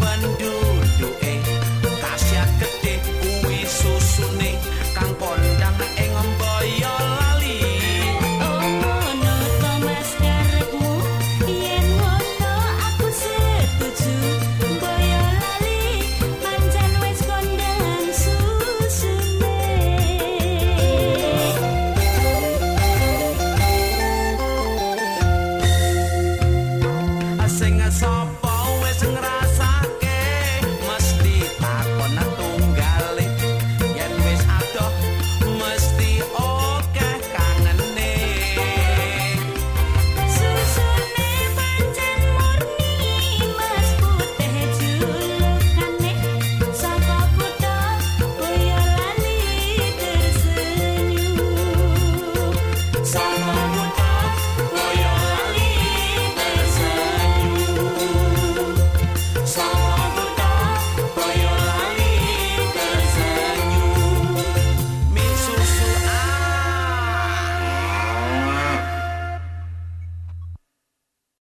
Bandung